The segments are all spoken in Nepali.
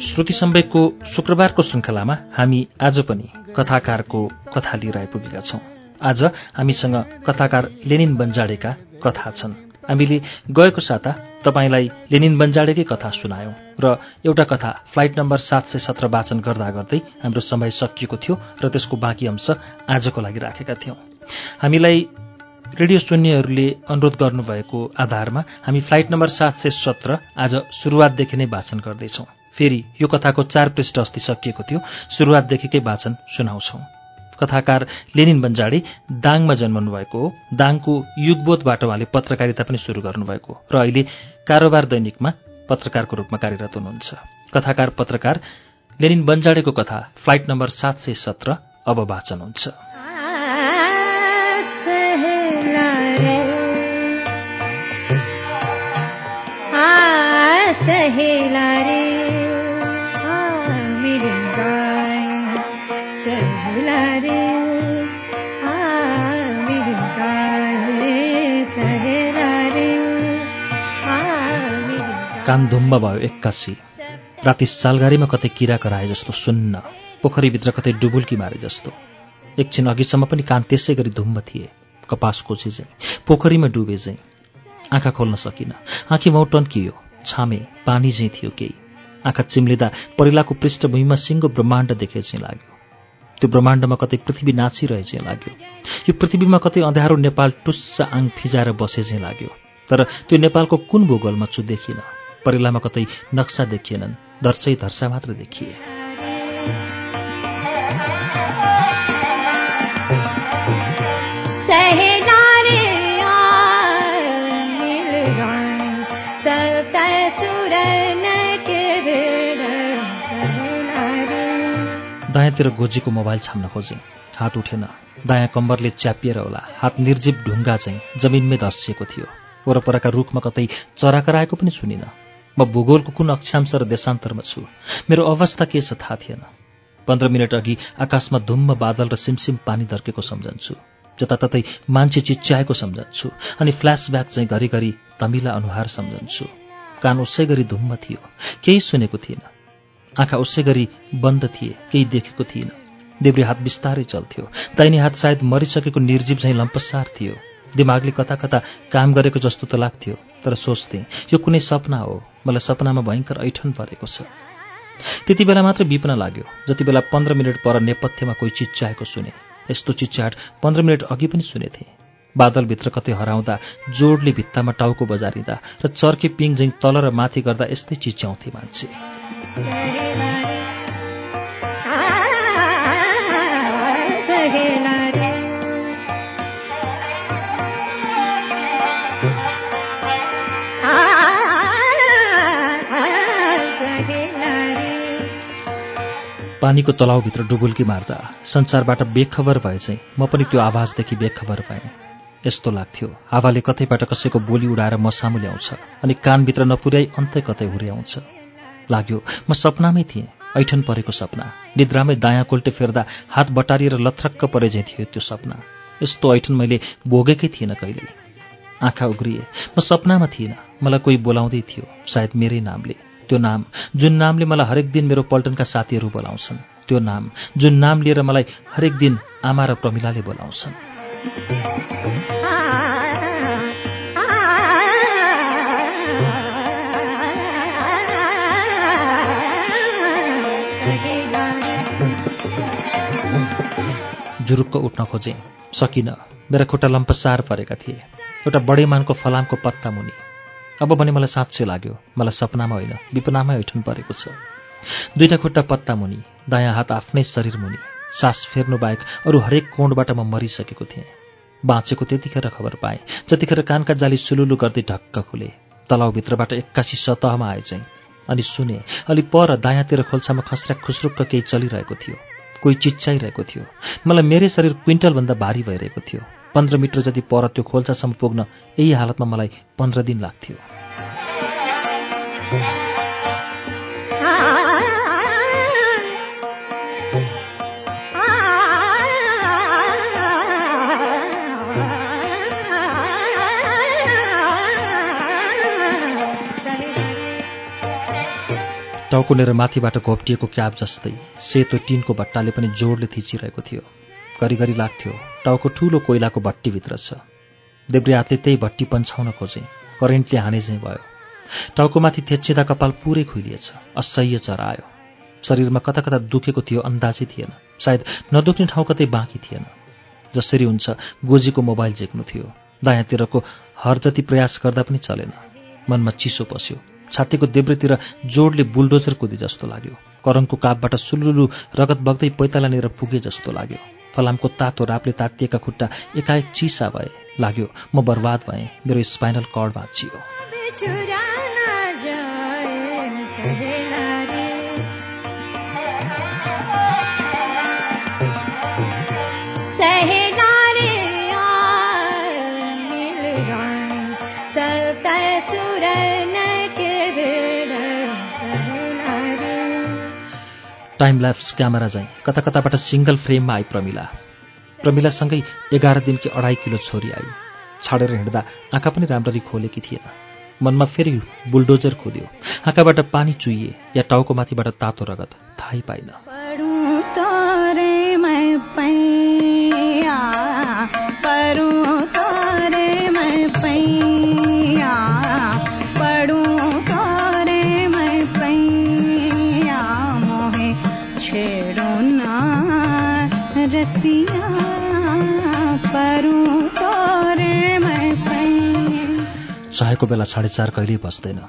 श्रुति सम्वेकको शुक्रबारको श्रृङ्खलामा हामी आज पनि कथाकारको कथा लिएर आइपुगेका छौं। आज हामीसँग कथाकार लेनिन बन्जाडेका कथा छन्। हामीले गएको साता तपाईँलाई लेनिन बन्जाडेकै कथा सुनायौं र एउटा कथा फ्लाइट नम्बर सात सय सत्र वाचन गर्दा गर्दै हाम्रो समय सकिएको थियो र त्यसको बाँकी अंश आजको लागि राखेका थियौं। हामीलाई रेडियो सुन्नेहरूले अनुरोध गर्नुभएको आधारमा हामी फ्लाइट नम्बर सात सय सत्र आज सुरुवातदेखि नै वाचन गर्दैछौं। फेरि यो कथाको चार पृष्ठ अस्ति सकिएको थियो। सुरुवातदेखिकै वाचन सुनाउँछौं। कथाकार लेनिन बन्जाडी दाङमा जन्मनु भएको हो। दाङको युगबोधबाट उहाँले पत्रकारिता पनि सुरु गर्नुभएको र अहिले कारोबार दैनिकमा पत्रकारको रूपमा कार्यरत हुनुहुन्छ। कथाकार पत्रकार लेनिन बन्जाडेको कथा फ्लाइट नम्बर सात सय सत्र अब वाचन हुन्छ। कान धुम्म भयो एक्कासी। राति सालगारीमा कतै किरा कराए जस्तो सुन्न। पोखरीभित्र कतै डुबुल्की मारे जस्तो। एकछिन अघिसम्म पनि कान त्यसै गरी धुम्म थिए। कपास कोची पोखरीमा डुबे चाहिँ आँखा खोल्न सकिन। आँखी माउ टन्कियो। छामे पानी चाहिँ थियो केही। आँखा चिम्लिँदा परिलाको पृष्ठभूमिमा सिङ्गो ब्रह्माण्ड देखे चाहिँ लाग्यो। त्यो ब्रह्माण्डमा कतै पृथ्वी नाचिरहे चाहिँ लाग्यो। यो पृथ्वीमा कतै अँध्यारो नेपाल टुस्स आङ फिजाएर बसे चाहिँ लाग्यो। तर त्यो नेपालको कुन भूगोलमा छु देखिन? परिलामा कतै नक्सा देखिएनन् धर्सै धर्सा मात्र देखिए। दायाँतिर गोजीको मोबाइल छाम्न खोजेँ। हात उठेन। दायाँ कम्बरले च्यापिएर होला। हात निर्जीव ढुङ्गा चाहिँ जमिनमै धस्सिएको थियो। वरपरका रुखमा कतै चरा कराएको पनि सुनिनँ म भूगोलको कुन अक्षांश र देशान्तरमा छु? मेरो अवस्था के छ थाहा थिएन। पन्ध्र मिनट अघि आकाशमा धुम्म बादल र सिमसिम पानी दर्केको सम्झन्छु। जताततै मान्छे चिच्याएको सम्झन्छु अनि फ्ल्यासब्याक चाहिँ घरिघरि तमिला अनुहार सम्झन्छु। कान उसै गरी धुम्म थियो। केही सुनेको थिएन। आँखा उसै गरी बन्द थिए केही देखेको थिएन। देब्रे हात बिस्तारै चल्थ्यो। दाहिने हात सायद मरिसकेको निर्जीव झैँ लम्पसार थियो। दिमागले कता कता काम गरेको जस्तो त लाग्थ्यो तर सोच्थेँ यो कुनै सपना हो। मलाई सपनामा भयङ्कर ऐठन परेको छ। त्यति बेला मात्र बिपना लाग्यो। जति बेला पन्ध्र मिनट पर नेपथ्यमा कोही चिच्याएको सुने। यस्तो चिच्याट पन्ध्र मिनट अघि पनि सुनेथे। बादलभित्र कतै हराउँदा जोडले भित्तामा टाउको बजारिँदा र चर्के पिङ झैँ तल र माथि गर्दा यस्तै चिच्याउँथे मान्छे। पानीको तलाउभित्र डुबुल्की मार्दा संसारबाट बेखबर भए चाहिँ म पनि त्यो आवाजदेखि बेखबर भएँ। यस्तो लाग्थ्यो। हावाले कतैबाट कसैको बोली उडाएर मसामु ल्याउँछ अनि कानभित्र नपुर्याई अन्तै कतै हुर्याउँछ। लाग्यो। म सपनामै थिएँ। ऐठन परेको सपना। निद्रामै दायाँ कोल्टे फेर्दा हात बटारिएर लथ्रक्क परे झैँ थियो त्यो सपना। यस्तो ऐठन मैले भोगेकै थिइनँ कहिले आँखा उग्रिए म सपनामा थिइनँ मलाई कोही बोलाउँदै थियो सायद मेरै नामले। त्यो नाम जुन नामले मलाई हरेक दिन मेरो पल्टनका साथीहरू बोलाउँछन् त्यो नाम जुन नाम लिएर मलाई हरेक दिन आमा र प्रमिलाले बोलाउँछन्। जुरुक्क उठ्न खोजेँ। सकिनँ मेरा खुट्टा लम्पसार परेका थिए। एउटा बडेमानको फलामको पत्ता मुनि। अब भने मलाई साँच्चै लाग्यो मलाई सपनामा होइन विपनामै ऐठन परेको छ। दुईटा खुट्टा पत्ता मुनि दायाँ हात आफ्नै शरीर मुनि। सास फेर्नु बाहेक अरू हरेक कोणबाट म मरिसकेको थिएँ। बाँचेको त्यतिखेर खबर पाएँ जतिखेर कानका जाली सुलुलु गर्दै ढक्क खुले। तलाउभित्रबाट एक्कासी सतहमा आए चाहिँ अनि सुने अलि पर दायाँतिर खोल्सामा खस्रा खुस्रुक्क केही चलिरहेको थियो। कोही चिच्चाइरहेको थियो। मलाई मेरै शरीर क्विन्टलभन्दा भारी भइरहेको थियो। पन्ध्र मिटर जति पर त्यो खोल्सासम्म पुग्न यही हालतमा मलाई पन्ध्र दिन लाग्थ्यो। टाउकुनेर माथिबाट घोप्टिएको क्याब जस्तै सेतो टिनको भट्टाले पनि जोडले थिचिरहेको थियो। घरिघरि लाग्थ्यो टाउको ठूलो कोइलाको भट्टीभित्र छ। देब्रे हातले त्यही भट्टी पन्छाउन खोजे करेन्टले हाने चाहिँ भयो। टाउकोमाथि थेच्चिँदा कपाल पुरै खुइलिएछ असह्य चरा आयो शरीरमा कता कता दुखेको थियो अन्दाजै थिएन। सायद नदुख्ने ठाउँ कतै बाँकी थिएन। जसरी हुन्छ गोजीको मोबाइल झेक्नु थियो। दायाँतिरको हर जति प्रयास गर्दा पनि चलेन। मनमा चिसो पस्यो। छातीको देब्रेतिर जोडले बुलडोजर कुदे जस्तो लाग्यो। करङको कापबाट सुलुलु रगत बग्दै पैतालानेर पुगे जस्तो लाग्यो। फलामको तातो रापले तातिएका खुट्टा एकाएक चिसा भए लाग्यो। म बर्बाद भएँ। मेरो स्पाइनल कर्ड भाँचियो टाइम ल्याप्स क्यामेरा चाहिँ कता कताबाट सिङ्गल फ्रेममा आई प्रमिला। प्रमिलासँगै एघार दिनकी अढाई किलो छोरी आई। छाडेर हिँड्दा आँखा पनि राम्ररी खोलेकी थिएन। मनमा फेरि बुलडोजर खोद्यो। आँखाबाट पानी चुइए या टाउको माथिबाट तातो रगत थाहै पाइन चाहेको बेला साढे चार कहिल्यै बस्दैन।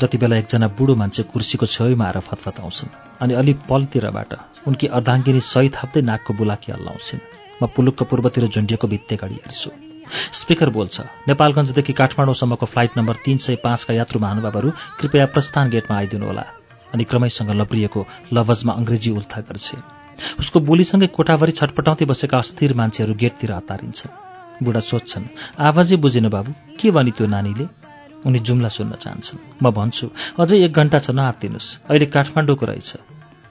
जति बेला एकजना बुढो मान्छे कुर्सीको छेउमा आएर फतफताउँछन् अनि अलि पलतिरबाट उनकी अर्धाङ्गिनी सही थाप्दै नाकको बुलाकी हल्लाउँछिन् म पुलुक्क पूर्वतिर झुन्डिएको भित्ते घडी हेर्छु। स्पिकर बोल्छ नेपालगञ्जदेखि काठमाडौँसम्मको फ्लाइट नम्बर तीन सय पाँचका यात्रु महानुभावहरू कृपया प्रस्थान गेटमा आइदिनुहोला अनि क्रमैसँग लब्रिएको लवजमा अङ्ग्रेजी उल्था गर्छे। उसको बोलीसँगै कोठाभरि छटपटाउँदै बसेका अस्थिर मान्छेहरू गेटतिर हतारिन्छन्। बुढा सोध्छन् आवाजै बुझेन बाबु के भनी त्यो नानीले? उनी जुम्ला सुन्न चाहन्छन् म भन्छु अझै एक घन्टा छ नआत्तिनुहोस् अहिले काठमाडौँको रहेछ।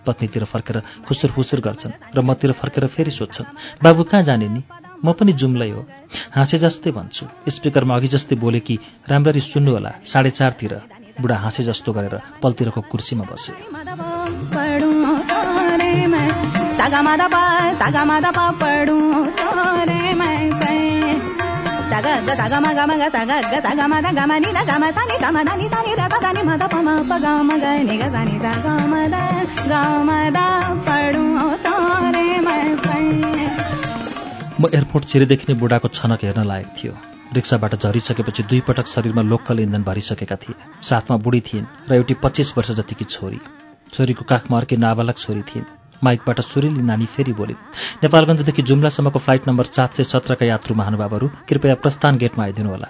पत्नीतिर फर्केर खुसुर फुसुर गर्छन् र मतिर फर्केर फेरि सोध्छन् बाबु कहाँ जाने नि? म पनि जुम्लै हो। हाँसे जस्तै भन्छु स्पिकरमा अघि जस्तै बोले कि राम्ररी सुन्नुहोला साढे चारतिर। बुढा हाँसे जस्तो गरेर पलतिरको कुर्सीमा बसे। ग मा गा मा गा सागा ग सागा मा गा मा नि दा गा मा नि गा मा नि नि नि मा पा मा पा गा मा गा नि गा नि गा मा गा मा मैं म एयरपोर्ट चिरेदेखि नै बुढाको छनक हेर्न लायक थियो रिक्साबाट झरिसकेपछि दुई पटक शरीरमा लोकल इन्धन भरिसकेका थिए साथमा बुढी थिइन् र एउटी पच्चिस वर्ष जतिकी छोरी छोरीको काखमा अर्कै नाबालक छोरी थिइन् माइकबाट सुरिली नानी फेरि बोलिन् नेपालगञ्जदेखि जुम्लासम्मको फ्लाइट नम्बर सात सय सत्रका यात्रु महानुभावहरू कृपया प्रस्थान गेटमा आइदिनुहोला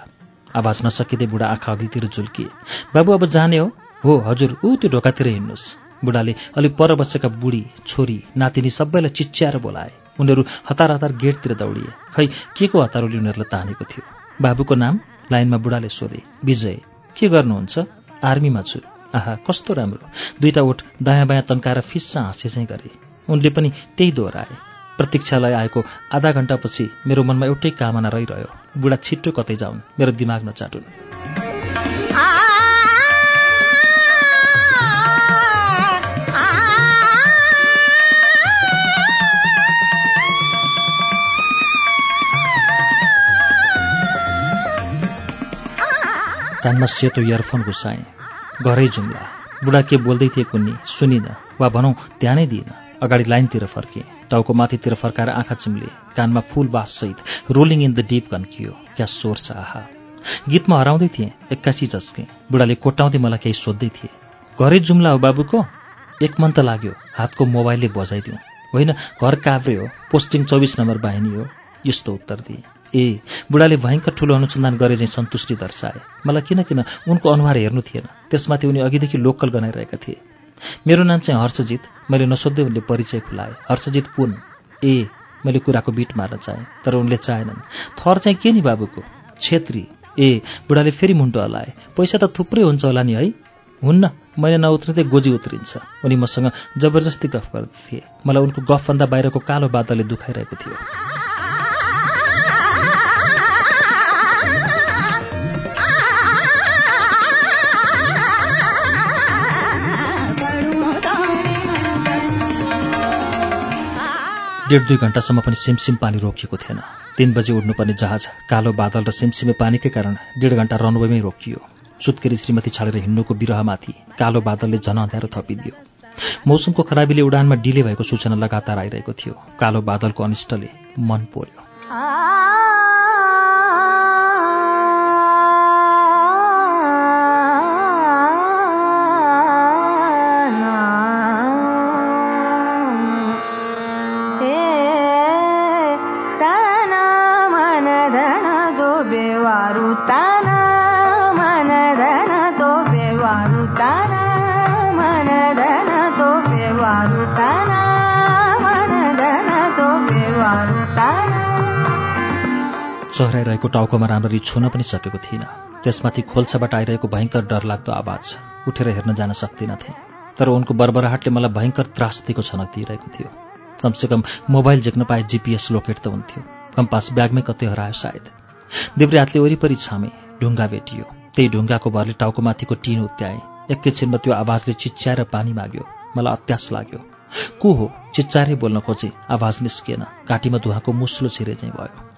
आवाज नसकिँदै बुढा आँखा अघितिर झुल्किए। बाबु अब जाने हो? हो हजुर ऊ त्यो ढोकातिर हिँड्नुहोस्। बुढाले अलिक पर बसेका बुढी छोरी नातिनी सबैलाई चिच्याएर बोलाए। उनीहरू हतार हतार गेटतिर दौडिए। खै के को हतारले उनीहरूलाई तानेको थियो? बाबुको नाम लाइनमा बुढाले सोधे विजय के गर्नुहुन्छ? आर्मीमा छु। आहा कस्तो राम्रो। दुईटा ओठ दायाँ बायाँ तन्काएर फिस्सा हाँसे चाहिँ गरे। उनले पनि त्यही दोहोऱ्याए। प्रतीक्षालय आएको आधा घन्टापछि मेरो मनमा एउटै कामना रहिरह्यो। बुढा छिट्टो कतै जाउन् मेरो दिमाग नचाटुन्। कानमा सेतो इयरफोन घुसाएँ। घरै जुम्ला। बुढा के बोल्दै थिए कुन्नी सुनिनँ वा भनौँ ध्यानै दिइनँ। अगाडि लाइनतिर फर्केँ। टाउको माथितिर फर्काएर आँखा चिम्ले। कानमा फुल बाससहित रोलिङ इन द डिप कन्कियो। क्या स्वर छ आहा? गीतमा हराउँदै थिएँ एक्कासी झस्केँ बुढाले कोट्याउँदै मलाई केही सोध्दै थिए घरै जुम्ला हो बाबुको? एक मन त लाग्यो हातको मोबाइलले बजाइदिउँ। होइन घर काभ्रे हो। पोस्टिङ चौबिस नम्बर बाहिनी हो। यस्तो उत्तर दिए। ए बुढाले भयङ्कर ठुलो अनुसन्धान गरे चाहिँ सन्तुष्टि दर्शाए। मलाई किन किन उनको अनुहार हेर्नु थिएन। त्यसमाथि उनी अघिदेखि लोकल गनाइरहेका थिए। मेरो नाम चाहिँ हर्षजित। मैले नसोध्दै उनले परिचय खुलाए। हर्षजित पुन ए मैले कुराको बिट मार्न चाहेँ तर उनले चाहेनन्। थर चाहिँ के नि बाबुको? छेत्री। ए बुढाले फेरि मुन्टो हलाए। पैसा त थुप्रै हुन्छ होला नि है? हुन्न मैले नउत्रिँदै गोजी उत्रिन्छ। उनी मसँग जबरजस्ती गफ गर्दथे मलाई उनको गफभन्दा बाहिरको कालो बादलले दुखाइरहेको थियो। डेढ दुई घन्टासम्म पनि सिमसिम पानी रोकिएको थिएन। तीन बजे उड्नुपर्ने जहाज कालो बादल र सिमसिमे पानीकै कारण डेढ घन्टा रनवेमै रोकियो। सुत्केरी श्रीमती छाडेर हिँड्नुको बिरहमाथि कालो बादलले झन अँध्यारो थपिदियो। मौसमको खराबीले उडानमा डिले भएको सूचना लगातार आइरहेको थियो। कालो बादलको अनिष्टले मन पोर्यो चहराइरहेको टाउकोमा राम्ररी छुन पनि सकेको थिइनँ। त्यसमाथि खोल्साबाट आइरहेको भयङ्कर डरलाग्दो आवाज। उठेर हेर्न जान सक्दिनथेँ। तर उनको बर्बराहाटले मलाई भयङ्कर त्रास दिएको छनक दिइरहेको थियो। कमसेकम मोबाइल झेक्न पाए जिपिएस लोकेट त हुन्थ्यो। कम्पास ब्यागमै कतै हरायो सायद। देब्रे हातले वरिपरि छामे ढुङ्गा भेटियो। त्यही ढुङ्गाको भरले टाउकोमाथिको टिन उत्याएँ। एकैछिनमा त्यो आवाजले चिच्याएर पानी माग्यो। मलाई अत्यास लाग्यो। को हो? चिच्चाएरै बोल्न खोजे। आवाज निस्किएन। घाँटीमा धुवाको मुस्लो छिरे चाहिँ भयो।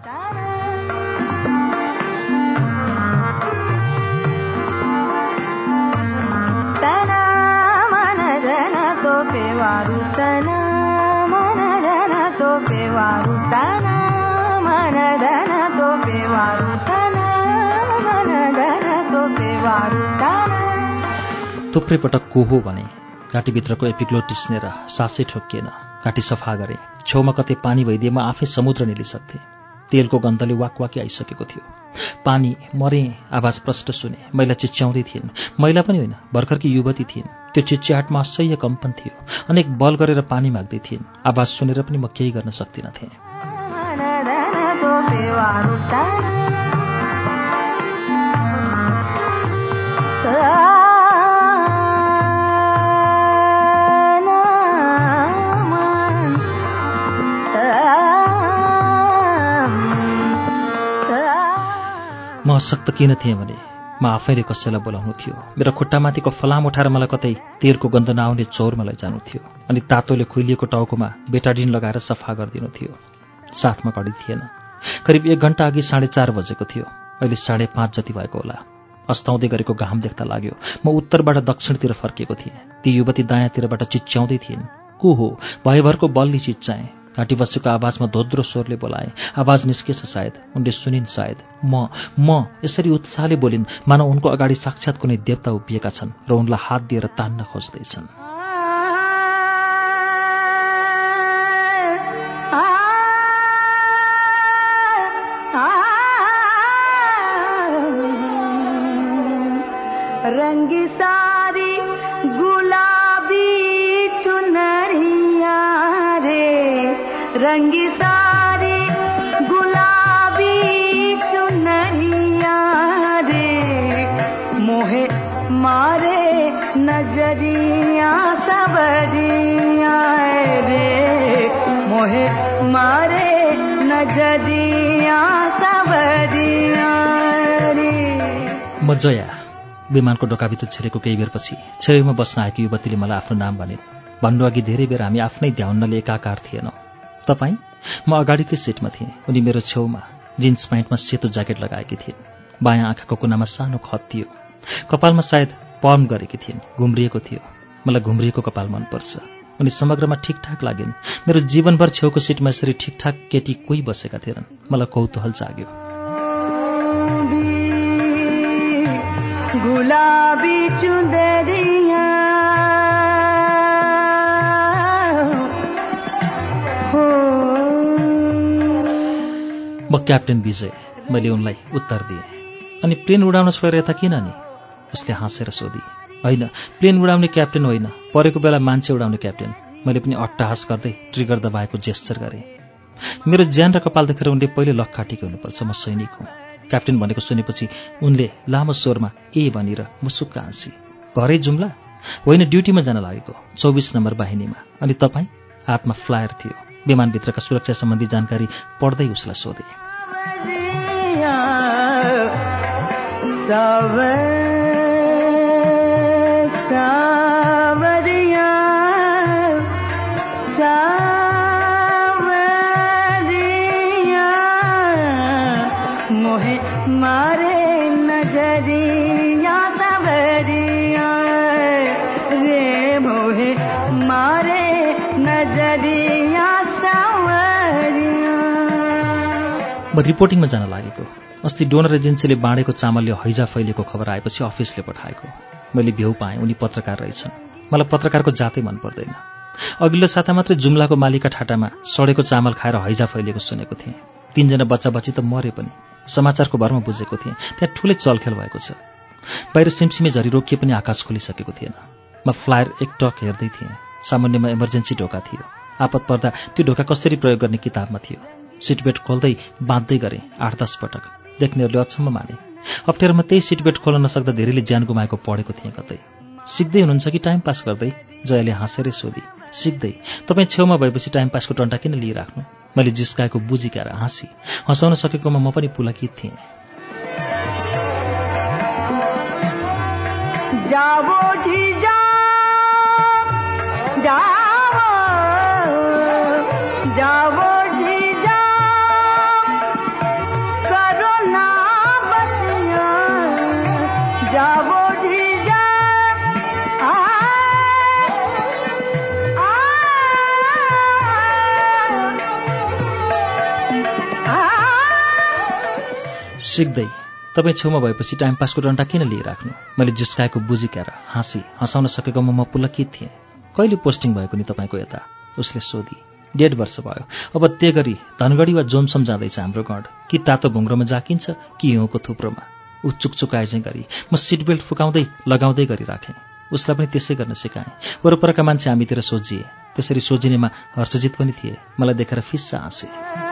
थुप्रै पटक को हो भने घाँटीभित्रको एपिक्लोट टिस्नेर सासै ठोकिएन घाँटी सफा गरेँ छेउमा कतै पानी भइदिए म आफै समुद्र निलिसक्थेँ तेलको गन्धले वाकवाकी आइसकेको थियो पानी मरे आवाज प्रष्ट सुने महिला चिच्याउँदै थिइन् महिला पनि होइन भर्खरकी युवती थिइन् त्यो चिच्याहाटमा असह्य कम्पन थियो अनेक बल गरेर पानी माग्दै थिइन् आवाज सुनेर पनि म केही गर्न सक्दिनथेँ म अशक्त किन थिएँ भने म आफैले कसैलाई बोलाउनु थियो। मेरो खुट्टामाथिको फलाम उठाएर मलाई कतै तेलको गन्ध नआउने चौरमा लैजानु थियो अनि तातोले खुइलिएको टाउकोमा बेटाडिन लगाएर सफा गरिदिनु थियो। साथमा घडी थिएन। करिब एक घन्टा अघि साढे चार बजेको थियो। अहिले साढे पाँच जति भएको होला। अस्ताउँदै गरेको घाम देख्दा लाग्यो म उत्तरबाट दक्षिणतिर फर्किएको थिएँ। ती युवती दायाँतिरबाट चिच्याउँदै थिइन्। को हो? भयभरको बलले चिच्चाएँ। घाँटी बसेको आवाजमा धोद्रो स्वरले बोलाए। आवाज निस्केछ सायद। उनले सुनिन् सायद म म यसरी उत्साहले बोलिन्। मानव उनको अगाडि साक्षात् कुनै देवता उभिएका छन् र उनलाई हात दिएर तान्न खोज्दैछन्। म जया विमानको डोकाभित्र छिरेको केही बेरपछि छेउमा बस्न आएकी युवतीले मलाई आफ्नो नाम भनिन्। भन्नु अघि धेरै बेर हामी आफ्नै ध्याउन्नले एकाकार थिएनौँ। तपाईँ म अगाडिकै सिटमा थिएँ। उनी मेरो छेउमा जिन्स प्यान्टमा सेतो ज्याकेट लगाएकी थिइन्। बायाँ आँखाको कुनामा सानो खत थियो। कपालमा सायद पर्म गरेकी थिइन्। घुम्रिएको थियो। मलाई घुम्रिएको कपाल मनपर्छ। उनी समग्रमा ठिकठाक लागिन्। मेरो जीवनभर छेउको सिटमा यसरी ठिकठाक केटी कोही बसेका थिएनन्। मलाई कौतूहल जाग्यो। गुलाबी चुंदरिया म क्याप्टेन विजय मैले उनलाई उत्तर दिएँ। अनि प्लेन उडाउन छोडेर यता किन नि? उसले हाँसेर सोधी। होइन प्लेन उडाउने क्याप्टेन होइन। परेको बेला मान्छे उडाउने क्याप्टेन। मैले पनि अट्टहास गर्दै ट्रिगर दबाएको जेस्चर गरेँ। मेरो ज्यान र कपाल देखेर उनले पहिले लक्का टिकाउनुपर्छ म सैनिक हुँ। क्याप्टेन भनेको सुनेपछि उनले लामो स्वरमा ए भनेर मुसुक्क हाँसी। घरै जुम्ला? होइन ड्युटीमा जान लागेको। चौबिस नम्बर बाहिनीमा। अनि तपाईँ? हातमा फ्लायर थियो। विमानभित्रका सुरक्षा सम्बन्धी जानकारी पढ्दै उसलाई सोधे। मोहे मारे नजरिया म रिपोर्टिङमा जान लागेको। अस्ति डोनर एजेन्सीले बाँडेको चामलले हैजा फैलिएको खबर आएपछि अफिसले पठाएको। मैले भ्यू पाएँ उनी पत्रकार रहेछन्। मलाई पत्रकारको जातै मन पर्दैन। अघिल्लो साता मात्रै जुम्लाको मालिका ठाटामा सडेको चामल खाएर हैजा फैलिएको सुनेको थिएँ। तिनजना बच्चा बच्ची त मरे पनि। समाचारको भरमा बुझेको थिएँ त्यहाँ ठुलै चलखेल भएको छ। बाहिर सिमसिमे झरी रोकिए पनि आकाश खोलिसकेको थिएन। म फ्लायर एकटक हेर्दै थिएँ। सामान्यमा इमर्जेन्सी ढोका थियो। आपत पर्दा त्यो ढोका कसरी प्रयोग गर्ने किताबमा थियो। सिटबेल्ट खोल्दै बाँध्दै गरेँ आठ दस पटक। देख्नेहरूले अचम्म माने। अप्ठ्यारोमा त्यही सिटबेल्ट खोल्न नसक्दा धेरैले ज्यान गुमाएको पढेको थिएँ कतै। सिक्दै हुनुहुन्छ कि टाइम पास गर्दै? जयाले हाँसेरै सोधी। सिक्दै। तपाईँ छेउमा भएपछि टाइम पासको टन्टा किन लिइराख्नु? मैले जिस्काएको बुझिकाएर हाँसी। हँसाउन सकेकोमा म पनि पुलकित थिएँ। जाओ जी जाओ सिक्दै तपाईँ छेउमा भएपछि टाइम पासको डन्टा किन लिइराख्नु? मैले जिस्काएको बुझिक्याएर हाँसी हँसाउन सकेकोमा म पुलकित थिएँ। कहिले पोस्टिङ भएको नि तपाईँको यता? उसले सोधी। डेढ वर्ष भयो। अब त्यही गरी धनगढी वा जोमसम जाँदैछ हाम्रो गढ। कि तातो भुङ्रोमा जाकिन्छ कि हिउँको थुप्रोमा। ऊ चुकचुकाए चाहिँ गरी म सिट बेल्ट फुकाउँदै लगाउँदै गरिराखेँ। उसलाई पनि त्यसै गर्न सिकाएँ। वरपरका मान्छे हामीतिर सोझिए। त्यसरी सोझिनेमा हर्षजित पनि थिए। मलाई देखेर फिस्सा हाँसे।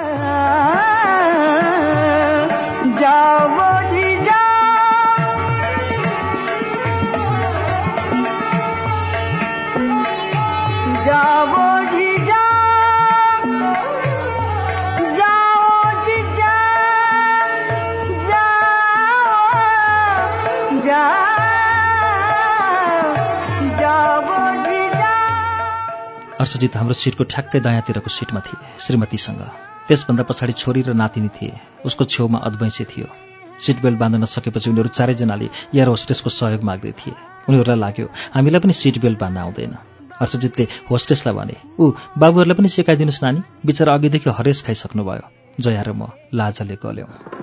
हर्षजित हाम्रो सिटको ठ्याक्कै दायाँतिरको सिटमा थिए श्रीमतीसँग। त्यसभन्दा पछाडि छोरी र नातिनी थिए। उसको छेउमा अद्वैंसे थियो। सिट बेल्ट बाँध्न नसकेपछि उनीहरू चारैजनाले एयर होस्टेसको सहयोग माग्दै थिए। उनीहरूलाई लाग्यो हामीलाई पनि सिट बेल्ट बाँध्न आउँदैन। हर्षजितले होस्टेसलाई भने ऊ बाबुहरूलाई पनि सिकाइदिनुहोस् नानी। बिचरा अघिदेखि हरेस खाइसक्नुभयो। जया र म लाजले गल्यौँ।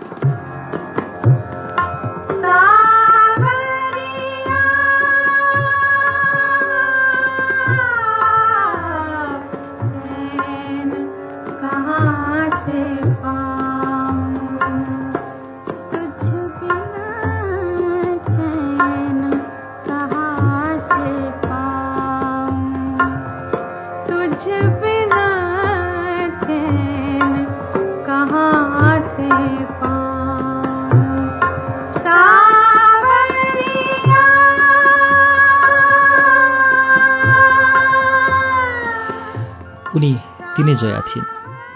जया थिइन्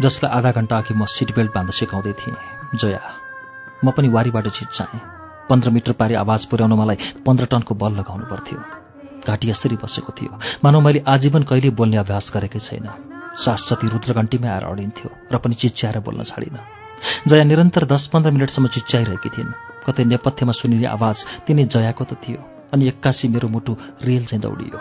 जसलाई आधा घन्टा अघि म सिट बेल्ट बाँध्न सिकाउँदै थिएँ। जया म पनि वारीबाट छिट्चाएँ पन्ध्र मिटर पारी आवाज पुर्याउन मलाई पन्ध्र टनको बल लगाउनु पर्थ्यो। घाँटी यसरी बसेको थियो। मानौ मैले आजीवन कहिले बोल्ने अभ्यास गरेकै छैन। सास जति रुद्रघन्टीमै आएर अडिन्थ्यो र पनि चिच्याएर बोल्न छाडिनँ जया निरन्तर दस पन्ध्र मिनटसम्म चिच्याइरहेकी थिइन्। कतै नेपथ्यमा सुनिने आवाज तिनी जयाको त थियो अनि एक्कासी मेरो मुटु रेल चाहिँ दौडियो।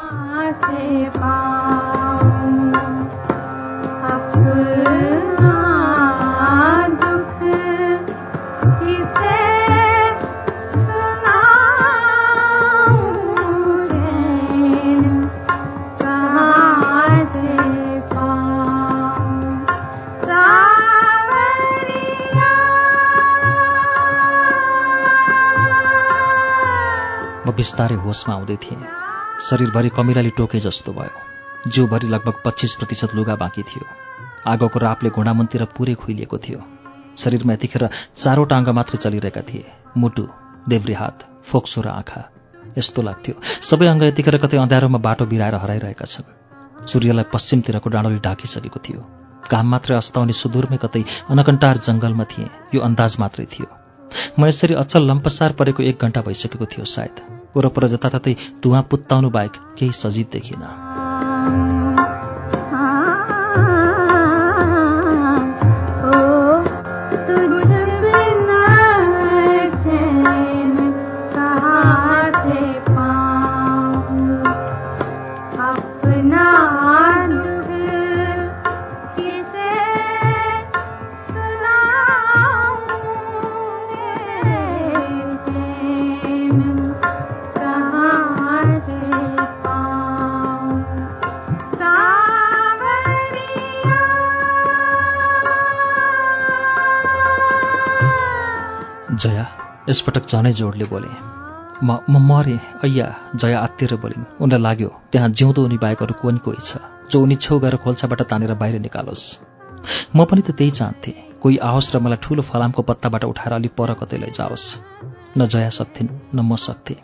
बिस्तारै होसमा आउँदै थिएँ। शरीरभरि कमिलाले टोके जस्तो भयो। जिउभरि लगभग पच्चिस प्रतिशत लुगा बाँकी थियो। आगोको रापले घुँडामनतिर पुरै खुइलिएको थियो। शरीरमा यतिखेर चारवटा अङ्ग मात्रै चलिरहेका थिए। मुटु देव्री हात फोक्सो र आँखा यस्तो लाग्थ्यो। सबै अङ्ग यतिखेर कतै अँध्यारोमा बाटो बिराएर हराइरहेका छन्। सूर्यलाई पश्चिमतिरको डाँडोले ढाकिसकेको थियो। घाम मात्रै अस्ताउने सुदूरमै कतै अनकन्टार जङ्गलमा थिएँ। यो अन्दाज मात्रै थियो। म यसरी अचल लम्पसार परेको एक घन्टा भइसकेको थियो सायद। वरपर जताततै धुवा पुत्ताउनु बाहेक केही सजीव देखिनँ। जया यसपटक झनै जोडले बोले म म मरेँ ऐया जया आत्तिएर बोलिन्। उनलाई लाग्यो त्यहाँ जिउँदो उनी बाहेक अरू कोही कोही छ। जो उनी छेउ गएर खोल्साबाट तानेर बाहिर निकालोस्। म पनि त त्यही चाहन्थेँ कोही आओस् र मलाई ठुलो फलामको पत्ताबाट उठाएर अलि पर कतै लैजाओस्। न जया सक्थिन् न म सक्थेँ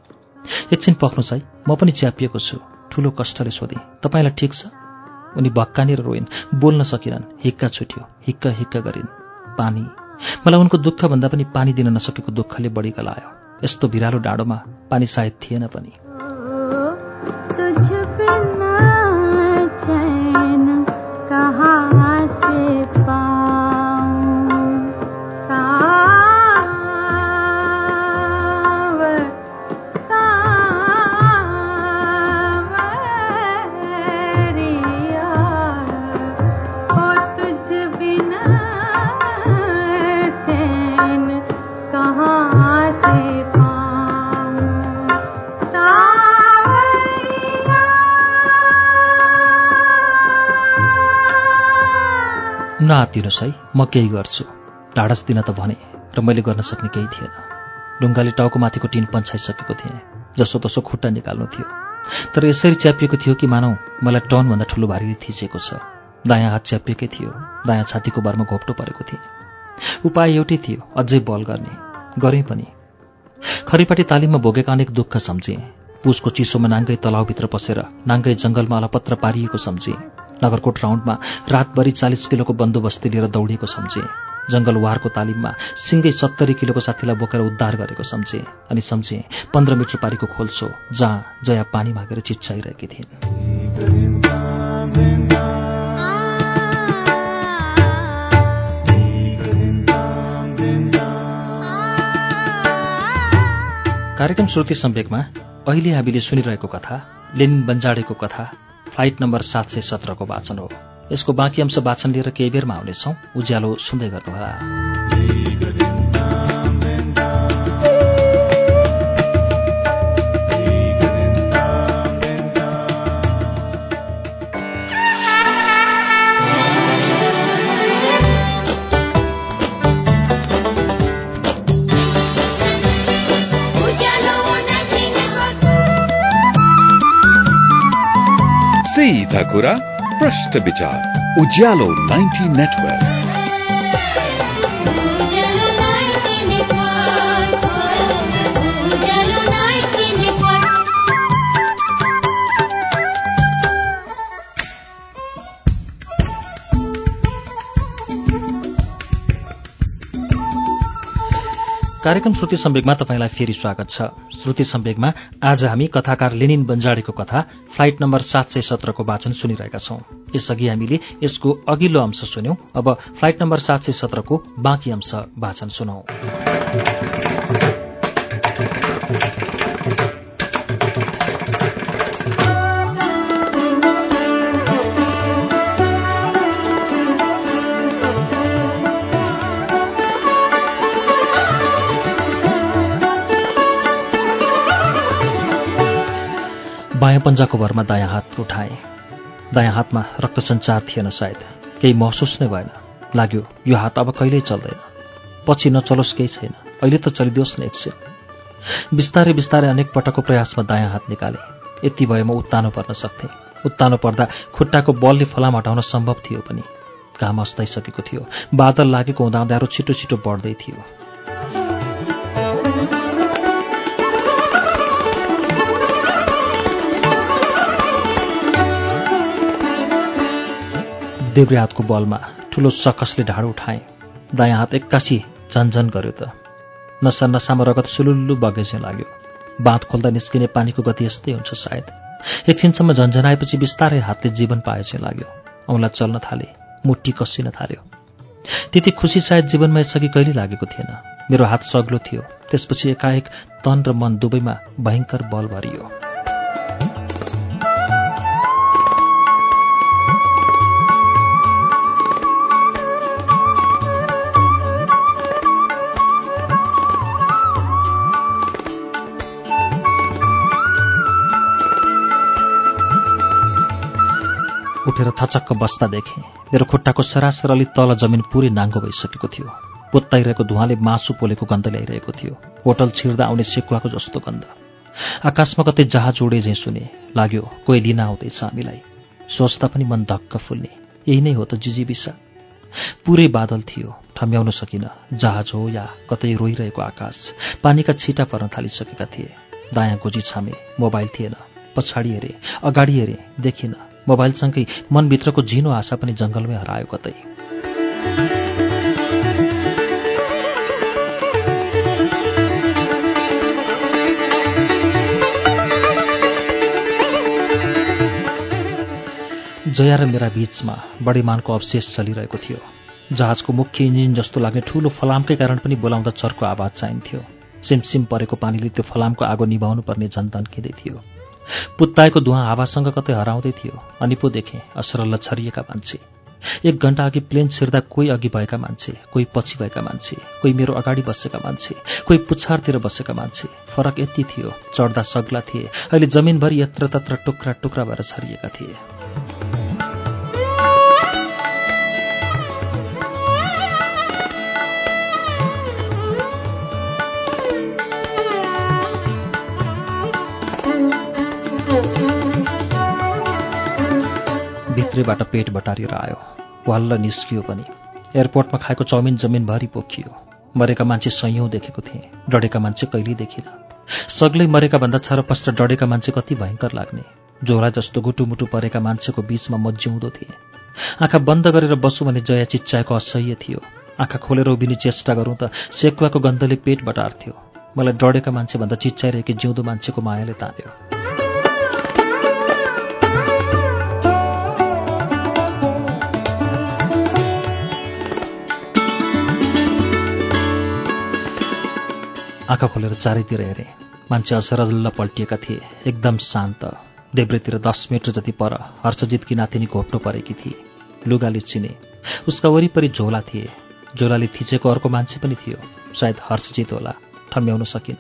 एकछिन पख्नुहोस् है म पनि च्यापिएको छु। ठुलो कष्टले सोधेँ तपाईँलाई ठिक छ? उनी भक्कानेर रोइन् बोल्न सकिनन् हिक्का छुट्यो हिक्क हिक्क गरिन्। पानी मलाई उनको दुःखभन्दा पनि पानी दिन नसकेको दुःखले बढी गलायो। यस्तो भिरालो डाँडोमा पानी सायद थिएन पनि। सावरिया नआत्तिनुहोस् है म केही गर्छु। ढाडस दिन त भने र मैले गर्न सक्ने केही थिएन। ढुङ्गाले टाउको माथिको टिन पन्छाइसकेको थिएँ जसो तसो खुट्टा निकाल्नु थियो। तर यसरी च्यापिएको थियो कि मानौ मलाई टनभन्दा ठुलो भारीले थिचेको छ। दायाँ हात च्यापिएकै थियो दायाँ छातीको भरमा घोप्टो परेको थिएँ। उपाय एउटै थियो अझै बल गर्ने। गरेँ पनि। खरिपाटी तालिममा भोगेका अनेक दुःख सम्झेँ। पुसको चिसोमा नाङ्गै तलाउभित्र पसेर नाङ्गै जङ्गलमा अलपत्र पारिएको सम्झेँ। नगरकोट राउन्डमा रातभरि चालिस किलोको बन्दोबस्ती लिएर दौडिएको सम्झेँ। जङ्गल वारको तालिममा सिङ्गै सत्तरी किलोको साथीलाई बोकेर उद्धार गरेको सम्झेँ अनि सम्झेँ पन्ध्र मिटर पारीको खोल्छो जहाँ जया पानी मागेर चिच्चाइरहेकी थिइन्। कार्यक्रम श्रुति सम्वेकमा अहिले हामीले सुनिरहेको कथा लेनिन बन्जाडेको कथा फ्लाइट नम्बर सात सय सत्रको वाचन हो। यसको बाँकी अंश वाचन लिएर केही बेरमा आउनेछौँ। उज्यालो सुन्दै गर्नुहोला। कुरा प्रश्न विचार उज्यालो 90 नेटवर्क कार्यक्रम श्रुति सम्वेकमा तपाईँलाई फेरि स्वागत छ। श्रुति सम्वेकमा आज हामी कथाकार लेनिन बन्जाडेको कथा फ्लाइट नम्बर सात सय सत्रको वाचन सुनिरहेका छौं। यसअघि हामीले यसको अघिल्लो अंश सुन्यौं। अब फ्लाइट नम्बर सात सय सत्रको बाँकी अंश वाचन सुनौ। बायाँ पन्जाको भरमा दायाँ हात उठाएँ। दायाँ हातमा रक्त सञ्चार थिएन सायद। केही महसुस नै भएन। लाग्यो यो हात अब कहिल्यै चल्दैन। पछि नचलोस् केही छैन। अहिले त चलिदियोस् न एकछिन बिस्तारै बिस्तारै अनेक पटकको प्रयासमा दायाँ हात निकाले। यति भए म उत्तानो पर्न सक्थेँ। उत्तानो पर्दा खुट्टाको बलले फलाम हटाउन सम्भव थियो पनि। घाम अस्ताइसकेको थियो। बादल लागेको हुँदा अँध्यारो छिटो छिटो बढ्दै थियो। देब्रे हातको बलमा ठुलो सकसले ढाड उठाएँ। दायाँ हात एक्कासी झन्झन गर्यो त। नसा नसामा रगत सुलुल्लु बगेझै लाग्यो। बाँध खोल्दा निस्किने पानीको गति यस्तै हुन्छ सायद। एकछिनसम्म झन्झनाएपछि बिस्तारै हातले जीवन पाए चाहिँ लाग्यो। औँला चल्न थाले मुट्टी कसिन थाल्यो। त्यति खुसी सायद जीवनमा यसअघि कहिले लागेको थिएन। मेरो हात सग्लो थियो। त्यसपछि एकाएक तन र मन दुवैमा भयङ्कर बल भरियो। उठेर थचक्क बस्दा देखेँ मेरो खुट्टाको सरासर अलि तल जमिन पुरै नाङ्गो भइसकेको थियो। पुत्ताइरहेको धुवाले मासु पोलेको गन्ध ल्याइरहेको थियो। होटल छिर्दा आउने सेकुवाको जस्तो गन्ध। आकाशमा कतै जहाज उडे झैँ सुने लाग्यो कोही लिन आउँदैछ हामीलाई। सोच्दा पनि मन धक्क फुल्ने। यही नै हो त जिजीबिसा पुरै बादल थियो ठम्याउन सकिन। जहाज हो या कतै रोइरहेको आकाश पानीका छिटा पर्न थालिसकेका थिए। दायाँ गोजी छामे मोबाइल थिएन। पछाडि हेरे अगाडि हेरे देखिन। मोबाइलसँगै मनभित्रको झिनो आशा पनि जङ्गलमै हरायो कतै। जया र मेरा बीचमा बढीमानको अवशेष चलिरहेको थियो। जहाजको मुख्य इन्जिन जस्तो लाग्ने ठूलो फलामकै कारण पनि बोलाउँदा चर्को आवाज चाहिन्थ्यो। सिमसिम परेको पानीले त्यो फलामको आगो निभाउनु पर्ने झन्तन्किँदै थियो। पुत्ताएको धुवा हावासँग कतै हराउँदै थियो। अनि पो देखेँ असरल्ल छरिएका मान्छे। एक घन्टा अघि प्लेन छिर्दा कोही अघि भएका मान्छे कोही पछि भएका मान्छे कोही मेरो अगाडि बसेका मान्छे कोही पुछारतिर बसेका मान्छे। फरक यति थियो चढ्दा सग्ला थिए। अहिले जमिनभरि यत्र तत्र टुक्रा टुक्रा भएर छरिएका थिए। भित्रैबाट पेट बटारिएर आयो। वाल्ल निस्कियो पनि। एयरपोर्टमा खाएको चाउमिन जमिनभरि पोखियो। मरेका मान्छे सयौँ देखेको थिएँ। डढेका मान्छे कहिल्यै देखिन। सग्लै मरेका भन्दा छरपष्ट डढेका मान्छे कति भयङ्कर लाग्ने। झोला जस्तो गुटुमुटु परेका मान्छेको बीचमा म जिउँदो थिएँ। आँखा बन्द गरेर बसु भने जया चिच्चाएको असह्य थियो। आँखा खोलेर उभिने चेष्टा गरौँ त सेकुवाको गन्धले पेट बटार्थ्यो। मलाई डढेका मान्छे भन्दा चिच्चाइरहेकी जिउँदो मान्छेको मायाले तान्यो। आँखा खोलेर चारैतिर हेरेँ। मान्छे असरजल्ल पल्टिएका थिए। एकदम शान्त। देब्रेतिर दस मिटर जति पर हर्षजितकी नातिनी घोप्टो परेकी थिए। लुगाले चिने। उसका वरिपरि झोला थिए। झोलाले थिचेको अर्को मान्छे पनि थियो। सायद हर्षजित होला। ठम्ब्याउन सकिन।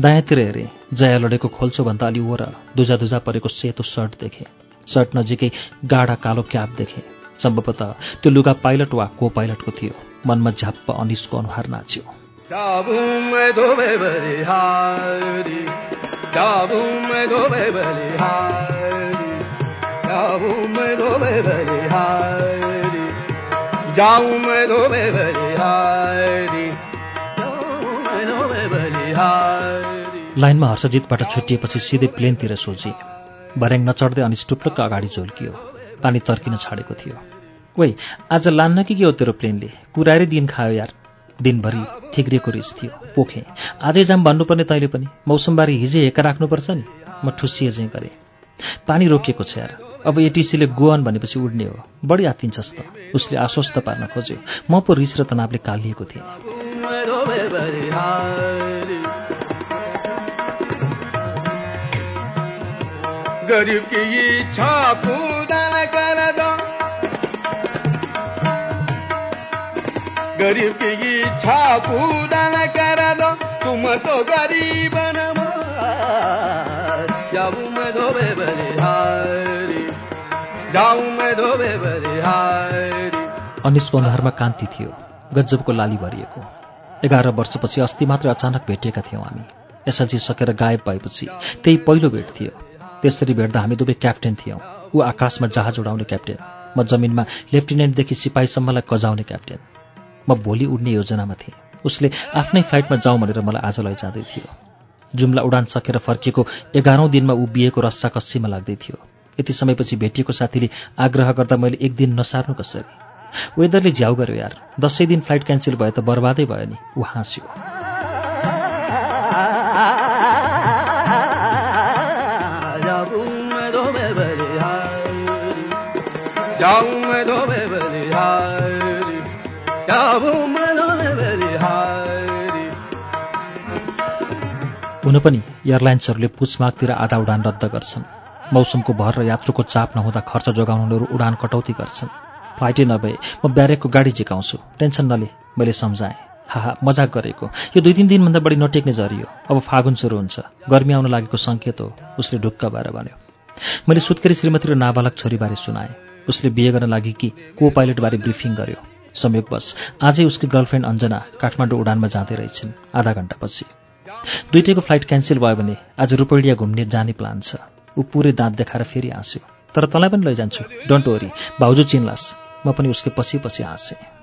दायाँतिर हेरेँ। जया लडेको खोल्छो भन्दा अलि ओर दुजा दुजा परेको सेतो सर्ट देखेँ। सर्ट नजिकै गाढा कालो क्याप देखेँ। सम्भवतः त्यो लुगा पाइलट वा को पाइलटको थियो। मनमा झ्याप्प अनिसको अनुहार नाच्यो। Dabum do be bari hari Dabum do be bari hari Jaum do be bari hari Jaum do be bari hari लाइनमा हर्षजितबाट छुट्टिएपछि सिधै प्लेनतिर सोचे भर्याङ नचढ्दै अनि टुप्लुक्क अगाडि झोल्कियो। पानी तर्किन छाडेको थियो। ओइ आज लान्न कि के हो तेरो प्लेनले? कुराएरै दिन खायो यार। दिनभरि थिग्रिएको रिस थियो। पोखेँ। आजै जाम भन्नुपर्ने तैँले पनि। मौसमबारे हिजै हेका राख्नुपर्छ नि। म ठुसिए चाहिँ गरेँ। पानी रोकिएको छ यार। अब एटिसीले गोअन भनेपछि उड्ने हो। बढी आत्तिन्छस् त उसले आश्वस्त पार्न खोज्यो। म पो रिस र तनावले कालिएको थिएँ। गरीब बलिहारी जाऊं मैं धोबे बलिहारी अनिसको अनुहारमा कान्ति थियो गजबको लाली भरिएको। एघार वर्षपछि अस्ति मात्र अचानक भेटिएका थियौँ हामी। एसएलसी सकेर गायब भएपछि त्यही पहिलो भेट थियो। त्यसरी भेट्दा हामी दुवै क्याप्टेन थियौँ। ऊ आकाशमा जहाज उडाउने क्याप्टेन म जमिनमा लेफ्टिनेन्टदेखि सिपाहीसम्मलाई कजाउने क्याप्टेन। म भोलि उड्ने योजनामा थिएँ। उसले आफ्नै फ्लाइटमा जाउँ भनेर मलाई आज लैजाँदै थियो। जुम्ला उडान सकेर फर्किएको एघारौँ दिनमा बिहेको रस्सा कस्सीमा लाग्दै थियो। यति समयपछि भेटिएको साथीले आग्रह गर्दा मैले एक दिन नसार्नु कसरी? वेदरले झ्याउ गर्यो यार। दसैँ दिन फ्लाइट क्यान्सल भयो त बर्बादै भयो नि। ऊ हाँस्यो। जाऊं हुन पनि एयरलाइन्सहरूले पुछमागतिर आधा उडान रद्द गर्छन्। मौसमको भर र यात्रुको चाप नहुँदा खर्च जोगाउनेहरू उडान कटौती गर्छन्। फ्लाइटै नभए म ब्यारेकको गाडी झिकाउँछु। टेन्सन नले मैले सम्झाएँ। हाहा मजाक गरेको। यो दुई तिन दिनभन्दा बढी नटेक्ने झरियो। अब फागुन सुरु हुन्छ। गर्मी आउन लागेको सङ्केत हो उसले ढुक्क भएर भन्यो। मैले सुत्केरी श्रीमती र नाबालक छोरीबारे सुनाएँ। उसले बिहे गर्न लागि कि को पाइलटबारे ब्रिफिङ गर्यो। संयोगवश आजै उसकी गर्लफ्रेन्ड अञ्जना काठमाडौँ उडानमा जाँदै रहेछन्। आधा घन्टापछि दुइटैको फ्लाइट क्यान्सल भयो भने आज रुपैडिया घुम्ने जाने प्लान छ। ऊ पुरै दाँत देखाएर फेरि हाँस्यो। तर तँलाई पनि लैजान्छु। Don't worry. भाउजू चिन्लास्। म पनि उसकै पछि पछि हाँसेँ।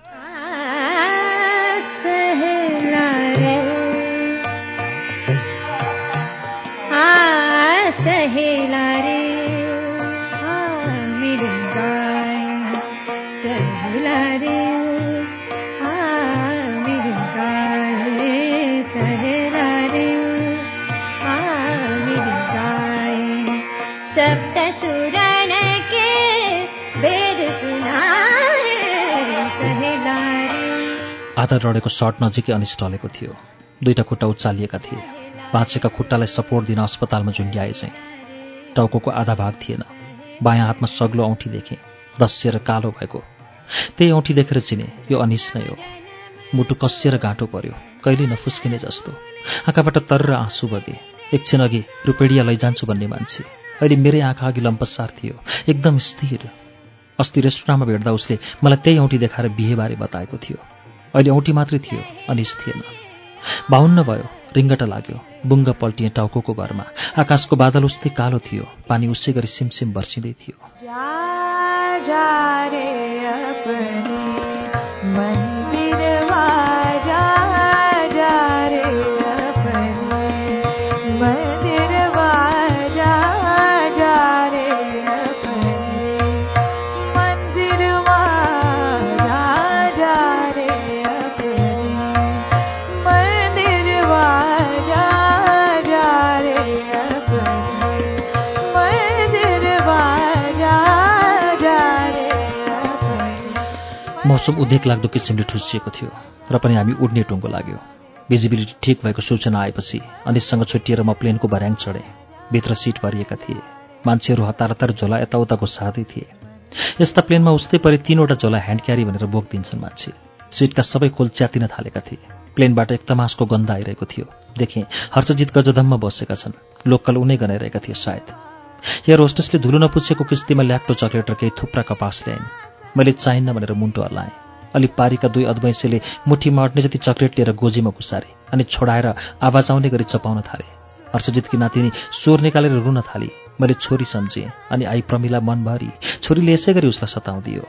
आधा रडेको सर्ट नजिकै अनिस टलेको थियो। दुईटा खुट्टा उचालिएका थिए। बाँचेका खुट्टालाई सपोर्ट दिन अस्पतालमा झुन्ड्याए चाहिँ। टाउको आधा भाग थिएन। बायाँ हातमा सग्लो औँठी देखेँ। दसिएर कालो भएको। त्यही औँठी देखेर चिने यो अनिस नै हो। मुटु कसिएर गाँटो पर्यो। कहिल्यै नफुस्किने जस्तो। आँखाबाट तर आँसु बगे। एकछिन अघि रुपेडिया लैजान्छु भन्ने मान्छे। अहिले मेरै आँखा अघि लम्पसार थियो। एकदम स्थिर। अस्ति रेस्टुराँमा भेट्दा उसले मलाई त्यही औँठी देखाएर बिहेबारे बताएको थियो। अहिले औँठी मात्रै थियो अनिस थिएन बाहुन्न भयो रिङ्गट लाग्यो बुङ्ग पल्टिए टाउको भरमा आकाशको बादल उस्तै कालो थियो पानी उसै गरी सिमसिम बर्सिँदै थियो। जा जा मौसम उद्वेग लाग्दो किसिमले ठुसिएको थियो र पनि हामी उड्ने टुङ्गो लाग्यो। भिजिबिलिटी ठिक भएको सूचना आएपछि अनिससँग छुट्टिएर म प्लेनको भर्याङ चढेँ। भित्र सिट भरिएका थिए। मान्छेहरू हतार हतार झोला यताउता घुसार्दै थिए। यस्ता प्लेनमा उस्तै परि तीनवटा झोला ह्यान्ड क्यारी भनेर बोक दिन्छन् मान्छे। सिटका सबै खोल च्यातिन थालेका थिए। प्लेनबाट एक तमासको गन्ध आइरहेको थियो। देखेँ हर्षजित गजधममा बसेका छन्। लोकल उनै गनाइरहेका थिए सायद। एयर होस्टेसले धुलो नपुछेको किस्तीमा ल्याक्टो चक्लेट र केही थुप्रा कपास ल्याइन्। मैले चाहिन्न भनेर मुन्टो हल्लाएँ। अलि पारीका दुई अद्वैंसीले मुठीमा अट्ने जति चक्लेट लिएर गोजीमा घुसारे अनि छोडाएर आवाज आउने गरी चपाउन थाले। हर्षजितकी नातिनी स्वर निकालेर रुन थाली। मैले छोरी सम्झेँ अनि आई प्रमिला मनभरि छोरीले यसै गरी उसलाई सताउँदियो।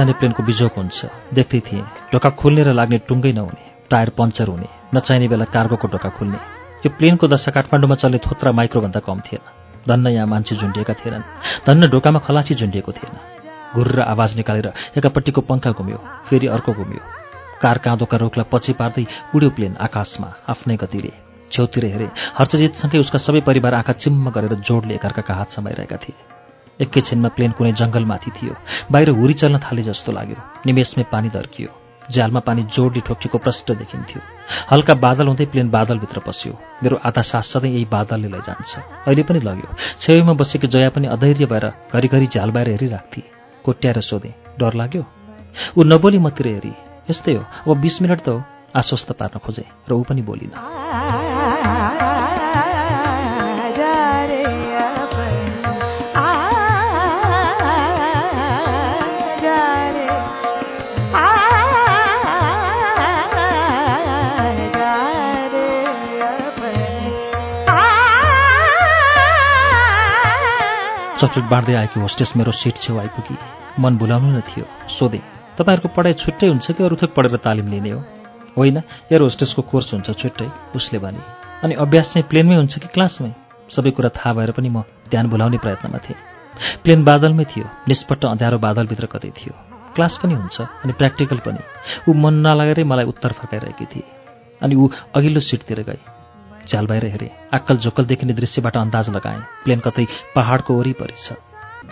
जाने प्लेनको बिजोक हुन्छ। देख्दै थिएँ ढोका खुल्ने र लाग्ने टुङ्गै नहुने टायर पङ्चर हुने नचाहिने बेला कार्गोको ढोका खुल्ने। यो प्लेनको दशा काठमाडौँमा चल्ने थोत्रा माइक्रोभन्दा कम थिएन। धन्न यहाँ मान्छे झुन्डिएका थिएनन्। धन्न ढोकामा खलासी झुन्डिएको थिएन। घुर्र आवाज निकालेर एकापट्टिको पङ्खा घुम्यो फेरि अर्को घुम्यो। कार काँधोका रोकलाई पछि पार्दै उड्यो प्लेन आकाशमा आफ्नै गतिले। छेउतिर हेरे हर्षजितसँगै उसका सबै परिवार आँखा चिम्म गरेर जोडले एकअर्काका हात समाइरहेका थिए। एकैछिनमा प्लेन कुनै जङ्गलमाथि थियो। बाहिर हुरी चल्न थाले जस्तो लाग्यो। निमेषमै पानी दर्कियो। झ्यालमा पानी जोडले ठोकिएको प्रष्ट देखिन्थ्यो। हल्का बादल हुँदै प्लेन बादलभित्र पस्यो। मेरो आधा सास सधैँ यही बादलले लैजान्छ। अहिले पनि लग्यो। छेउमा बसेकी जया पनि अधैर्य भएर घरिघरि झ्याल बाहिर हेरिराख्थे। कोट्याएर सोधेँ डर लाग्यो? ऊ नबोली मतिर हेरी। यस्तै हो। अब बिस मिनट त हो। आश्वस्त पार्न खोजेँ र ऊ पनि बोलिन। चक्लेट बाँड्दै आएकी होस्टेस मेरो सिट छेउ आइपुगी। मन भुलाउनु नै थियो। सोधेँ तपाईँहरूको पढाइ छुट्टै हुन्छ कि अरू थोक पढेर तालिम लिने हो? होइन एयर होस्टेसको कोर्स हुन्छ छुट्टै उसले भने। अनि अभ्यास चाहिँ प्लेनमै हुन्छ कि क्लासमै? सबै कुरा थाहा भएर पनि म ध्यान भुलाउने प्रयत्नमा थिएँ। प्लेन बादलमै थियो। निष्पट्ट अँध्यारो बादलभित्र कतै थियो। क्लास पनि हुन्छ अनि प्र्याक्टिकल पनि। ऊ मन नलागेरै मलाई उत्तर फर्काइरहेकी थिए। अनि ऊ अघिल्लो सिटतिर गई। झ्याल बाहिर हेरेँ आक्कल झोक्कल देखिने दृश्यबाट अन्दाज लगाएँ। प्लेन कतै पहाडको वरिपरि छ।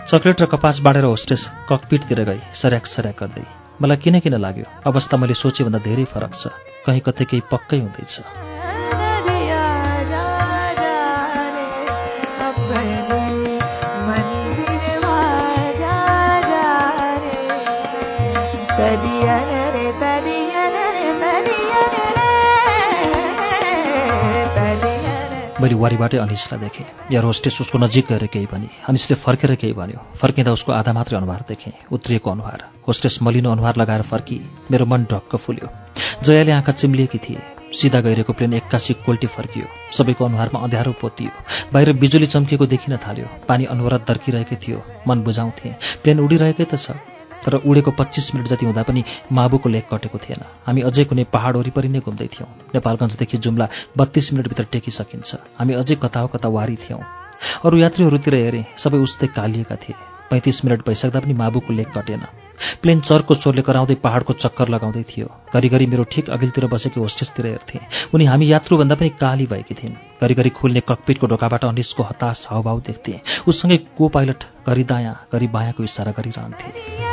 चक्लेट र कपास बाँडेर होस्टेस ककपिटतिर गई सर्याक सर्याक गर्दै। मलाई किन किन लाग्यो? अवस्था मैले सोचेभन्दा धेरै फरक छ। कहीँ कतै केही पक्कै हुँदैछ। मैले वारीबाटै अनिसलाई देखेँ। एयर होस्टेस उसको नजिक गएर केही भने अनिसले फर्केर केही भन्यो। फर्किँदा उसको आधा मात्रै अनुहार देखेँ। उत्रिएको अनुहार। होस्टेस मलिनो अनुहार लगाएर फर्की। मेरो मन ढक्क फुल्यो। जयाले आँखा चिम्लिएकी थिए। सिधा गइरहेको प्लेन एक्कासी कोल्टी फर्कियो। सबैको अनुहारमा अँध्यारो पोतियो। बाहिर बिजुली चम्किएको देखिन थाल्यो। पानी अनवरत दर्किरहेकै थियो। मन बुझाउँथे। प्लेन उडिरहेकै त छ। तर उडेको पच्चिस मिनट जति हुँदा पनि माबुको लेक कटेको थिएन। हामी अझै कुनै पहाड वरिपरि नै घुम्दै थियौँ। नेपालगञ्जदेखि जुम्ला बत्तीस मिनटभित्र टेकिसकिन्छ। हामी अझै कता कता वारी थियौँ। अरू यात्रीहरूतिर हेरेँ सबै उस्तै कालिएका थिए। पैँतिस मिनट भइसक्दा पनि माबुको लेक कटेन। प्लेन चर्को स्वरले कराउँदै पहाडको चक्कर लगाउँदै थियो। घरिघरि मेरो ठिक अघिल्तिर बसेकी होस्टेसतिर हेर्थे। उनी हामी यात्रुभन्दा पनि काली भएकी थिइन्। घरिघरि खुल्ने ककपिटको ढोकाबाट अनिसको हताश हावभाव देख्थे। उसँगै को पाइलट घरि दायाँ घरि बायाँको इसारा गरिरहन्थे।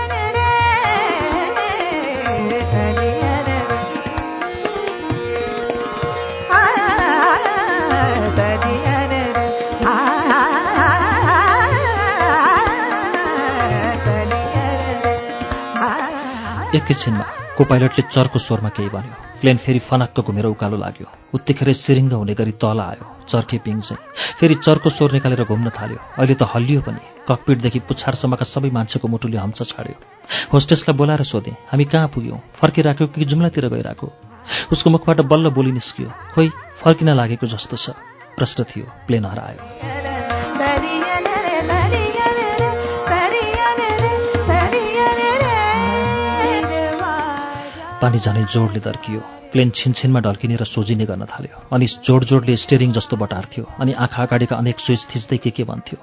एकैछिनमा को पाइलटले चर्को स्वरमा केही भन्यो। प्लेन फेरि फनक्क घुमेर उकालो लाग्यो। उत्तिखेरै सिरिङ्ग हुने गरी तल आयो। चर्के पिङ चाहिँ फेरि चर्को स्वर निकालेर घुम्न थाल्यो। अहिले त हल्लियो पनि। ककपिटदेखि पुछारसम्मका सबै मान्छेको मुटुले हम्च छाड्यो। होस्टेसलाई बोलाएर सोधेँ हामी कहाँ पुग्यौँ? फर्किराख्यो कि जुम्लातिर गइरहेको उसको मुखबाट बल्ल बोली निस्कियो खोइ फर्किन लागेको जस्तो छ। प्रश्न थियो। प्लेन हरायो। पानी झनै जोडले दर्कियो। प्लेन छिनछिनमा ढल्किने र सोझिने गर्न थाल्यो। अनि जोड जोडले स्टेरिङ जस्तो बटार्थ्यो अनि आँखा अगाडिका अनेक स्विच थिच्दै के के भन्थ्यो।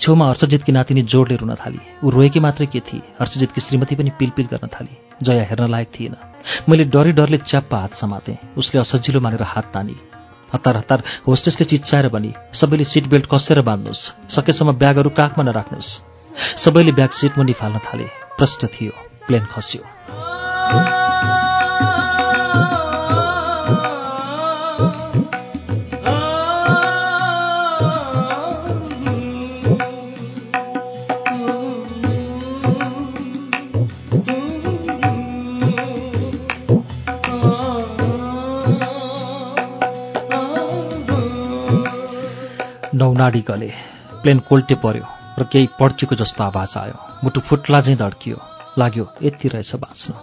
छेउमा हर्षजितकी नातिनी जोडले रुन थाली। ऊ रोएकी मात्रै के थिए? हर्षजितकी श्रीमती पनि पिलपिल गर्न थाली। जया हेर्न लायक थिएन। मैले डरी डरले च्याप्पा हात समातेँ। उसले असजिलो मानेर हात तानी। हतार हतार होस्टेसले चिच्चाएर भने सबैले सिट बेल्ट कसेर बाँध्नुहोस् सकेसम्म ब्यागहरू काखमा नराख्नुहोस् सबैले ब्याग सिट मुनि फाल्न थाले। प्रष्ट थियो। प्लेन खस्यो। नौनाडी गले प्लेन कोल्टे पर्यो र केही पड्केको जस्तो आवाज आयो। मुटु फुट्ला चाहिँ धड्कियो। लाग्यो यति रहेछ बाँच्न।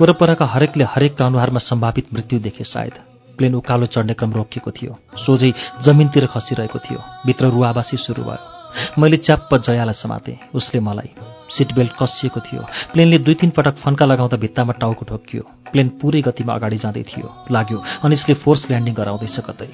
वरपरका हरेकले हरेकका अनुहारमा सम्भावित मृत्यु देखे सायद। प्लेन उकालो चढ्ने क्रम रोकिएको थियो। सोझै जमिनतिर खसिरहेको थियो। भित्र रुवाबासी सुरु भयो। मैले च्याप्प जयालाई समातेँ। उसले मलाई सिट बेल्ट कसिएको थियो। प्लेनले दुई तिन पटक फन्का लगाउँदा भित्तामा टाउको ठोकियो प्लेन पुरै गतिमा अगाडि जाँदै थियो। लाग्यो अनि यसले फोर्स ल्यान्डिङ गराउँदैछ कतै।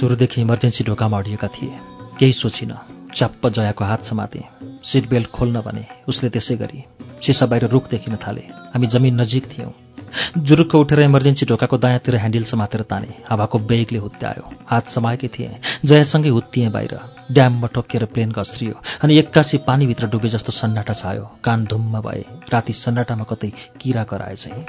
सुरुदेखि इमर्जेन्सी ढोकामा अडिएका थिए। केही सोचिन। च्याप्प जयाको हात समाते। सिट बेल्ट खोल्न भने उसले त्यसै गरी सिसा बाहिर रुख देखिन थाले। हामी जमिन नजिक थियौँ। जुरुक्क उठेर इमर्जेन्सी ढोकाको दायाँतिर ह्यान्डल समातेर ताने। हावाको बेगले हुत्यायो हात समाएकै थिएँ। जयासँगै हुत्तिएँ बाहिर। ड्याममा टोकिएर प्लेन गस्रियो अनि एक्कासी पानीभित्र डुबे जस्तो सन्नाटा छायो। कान धुम्म भए। राति सन्नाटामा कतै किरा कराए चाहिँ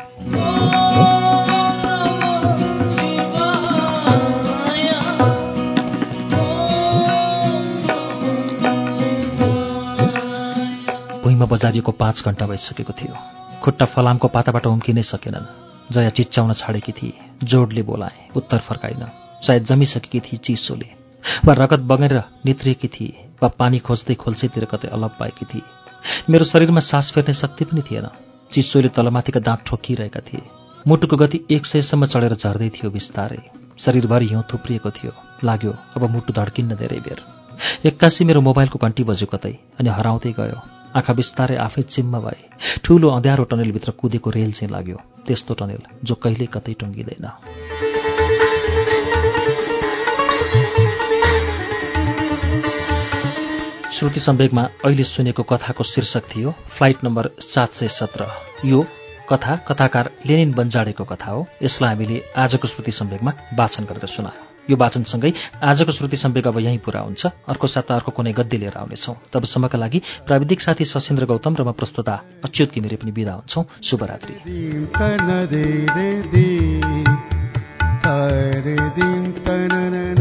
बजारिएको पाँच घन्टा भइसकेको थियो। खुट्टा फलामको पाताबाट उम्किनै सकेनन्। जया चिच्चाउन छाडेकी थिए जोडले बोलाए उत्तर फर्काइन। सायद जमिसकेकी थिए चिसोले। वा रगत बगेर नित्रिएकी थिए वा पानी खोज्दै खोल्सेतिर कतै अलप पाएकी थिए मेरो शरीरमा सास फेर्ने शक्ति पनि थिएन। चिसोले तलमाथिका दाँत ठोकिरहेका थिए। मुटुको गति एक सयसम्म चढेर झर्दै थियो बिस्तारै। शरीरभरि हिउँ थुप्रिएको थियो। लाग्यो अब मुटु धड्किन्न धेरै बेर। एक्कासी मेरो मोबाइलको घन्टी बज्यो कतै अनि हराउँदै गयो। आँखा बिस्तारै आफै चिम्म भए। ठुलो अँध्यारो टनेलभित्र कुदेको रेल चाहिँ लाग्यो। त्यस्तो टनेल जो कहिल्यै कतै टुङ्गिँदैन। श्रुति सम्वेकमा अहिले सुनेको कथाको शीर्षक थियो फ्लाइट नम्बर सात सय सत्र। यो कथा कथाकार लेनिन बन्जाडेको कथा हो। यसलाई हामीले आजको श्रुति सम्वेकमा वाचन गरेर सुनायौँ। यो वाचनसँगै आजको श्रुति सम्वेक अब यहीँ पुरा हुन्छ। अर्को साता अर्को कुनै गद्य लिएर आउनेछौँ। तबसम्मका लागि प्राविधिक साथी सशेन्द्र गौतम र म प्रस्तुता अच्युत घिमिरे पनि विदा हुन्छौँ। शुभरात्रि।